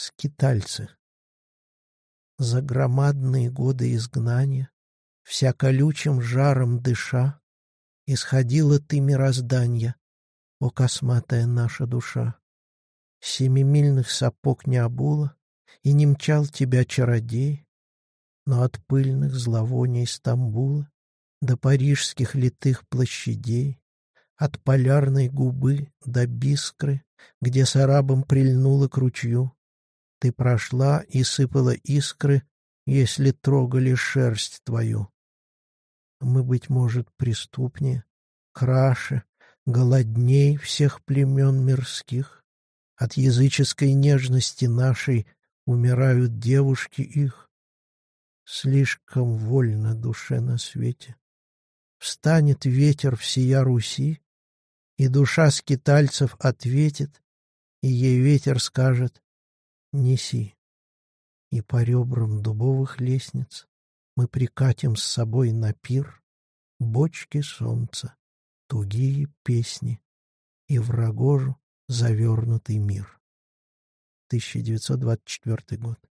Скитальцы. За громадные годы изгнания, Вся колючим жаром дыша, Исходила ты мироздания, О косматая наша душа. Семимильных сапог не обула, И не мчал тебя чародей, Но от пыльных зловоний Стамбула До парижских литых площадей, От полярной губы до бискры, Где с арабом прильнула к ручью, Ты прошла и сыпала искры, Если трогали шерсть твою. Мы, быть может, преступнее, краше, Голодней всех племен мирских, От языческой нежности нашей Умирают девушки их. Слишком вольно душе на свете. Встанет ветер всея Руси, И душа скитальцев ответит, И ей ветер скажет «Неси». И по ребрам дубовых лестниц Мы прикатим с собой на пир Бочки солнца, тугие песни И в завернутый мир. 1924 год.